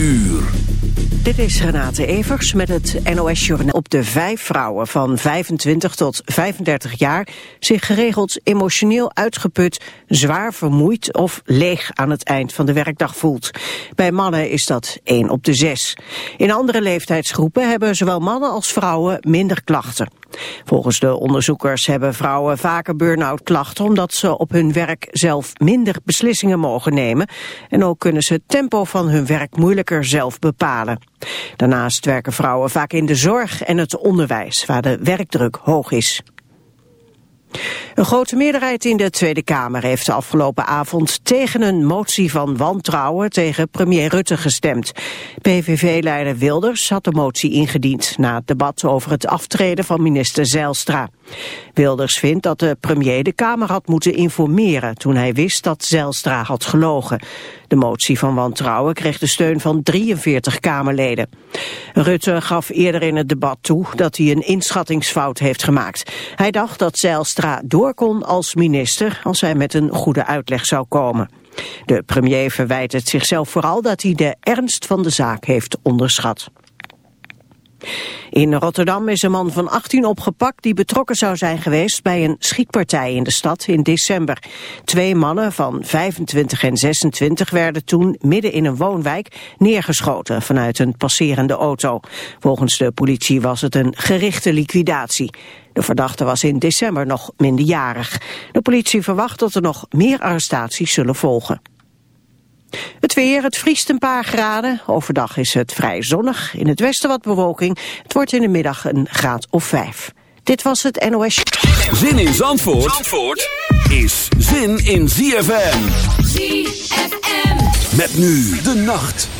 uur. Dit is Renate Evers met het NOS Journaal. Op de vijf vrouwen van 25 tot 35 jaar zich geregeld emotioneel uitgeput, zwaar vermoeid of leeg aan het eind van de werkdag voelt. Bij mannen is dat 1 op de 6. In andere leeftijdsgroepen hebben zowel mannen als vrouwen minder klachten. Volgens de onderzoekers hebben vrouwen vaker burn-out klachten omdat ze op hun werk zelf minder beslissingen mogen nemen en ook kunnen ze het tempo van hun werk moeilijker zelf bepalen. Daarnaast werken vrouwen vaak in de zorg en het onderwijs waar de werkdruk hoog is. Een grote meerderheid in de Tweede Kamer heeft de afgelopen avond tegen een motie van wantrouwen tegen premier Rutte gestemd. PVV-leider Wilders had de motie ingediend na het debat over het aftreden van minister Zijlstra. Wilders vindt dat de premier de Kamer had moeten informeren toen hij wist dat Zijlstra had gelogen. De motie van wantrouwen kreeg de steun van 43 Kamerleden. Rutte gaf eerder in het debat toe dat hij een inschattingsfout heeft gemaakt. Hij dacht dat Zijlstra door kon als minister als hij met een goede uitleg zou komen. De premier verwijt het zichzelf vooral dat hij de ernst van de zaak heeft onderschat. In Rotterdam is een man van 18 opgepakt die betrokken zou zijn geweest bij een schietpartij in de stad in december. Twee mannen van 25 en 26 werden toen midden in een woonwijk neergeschoten vanuit een passerende auto. Volgens de politie was het een gerichte liquidatie. De verdachte was in december nog minderjarig. De politie verwacht dat er nog meer arrestaties zullen volgen. Het weer, het vriest een paar graden. Overdag is het vrij zonnig. In het westen wat bewolking. Het wordt in de middag een graad of vijf. Dit was het NOS. Zin in Zandvoort, Zandvoort is zin in ZFM. ZFM. Met nu de nacht.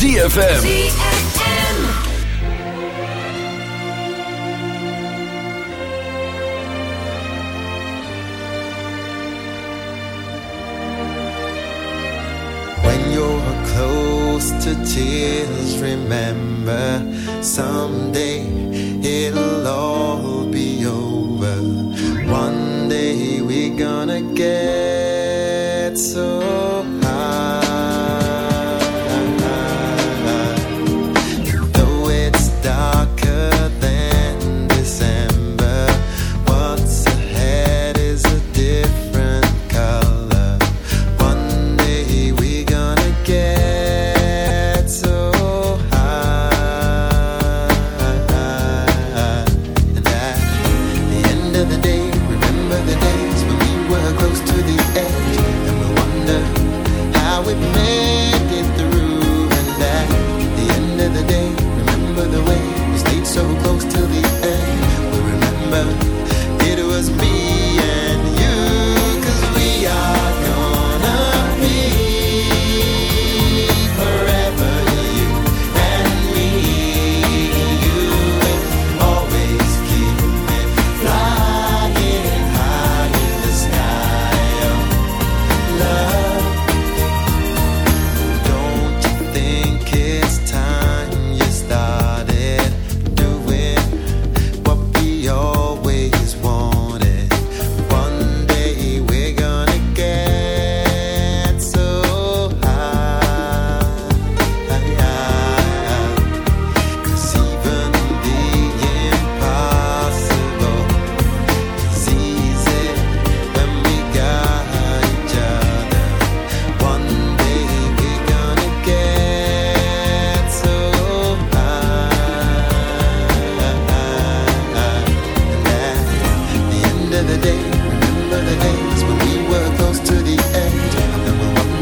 ZFM.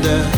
Wonder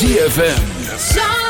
ZFM.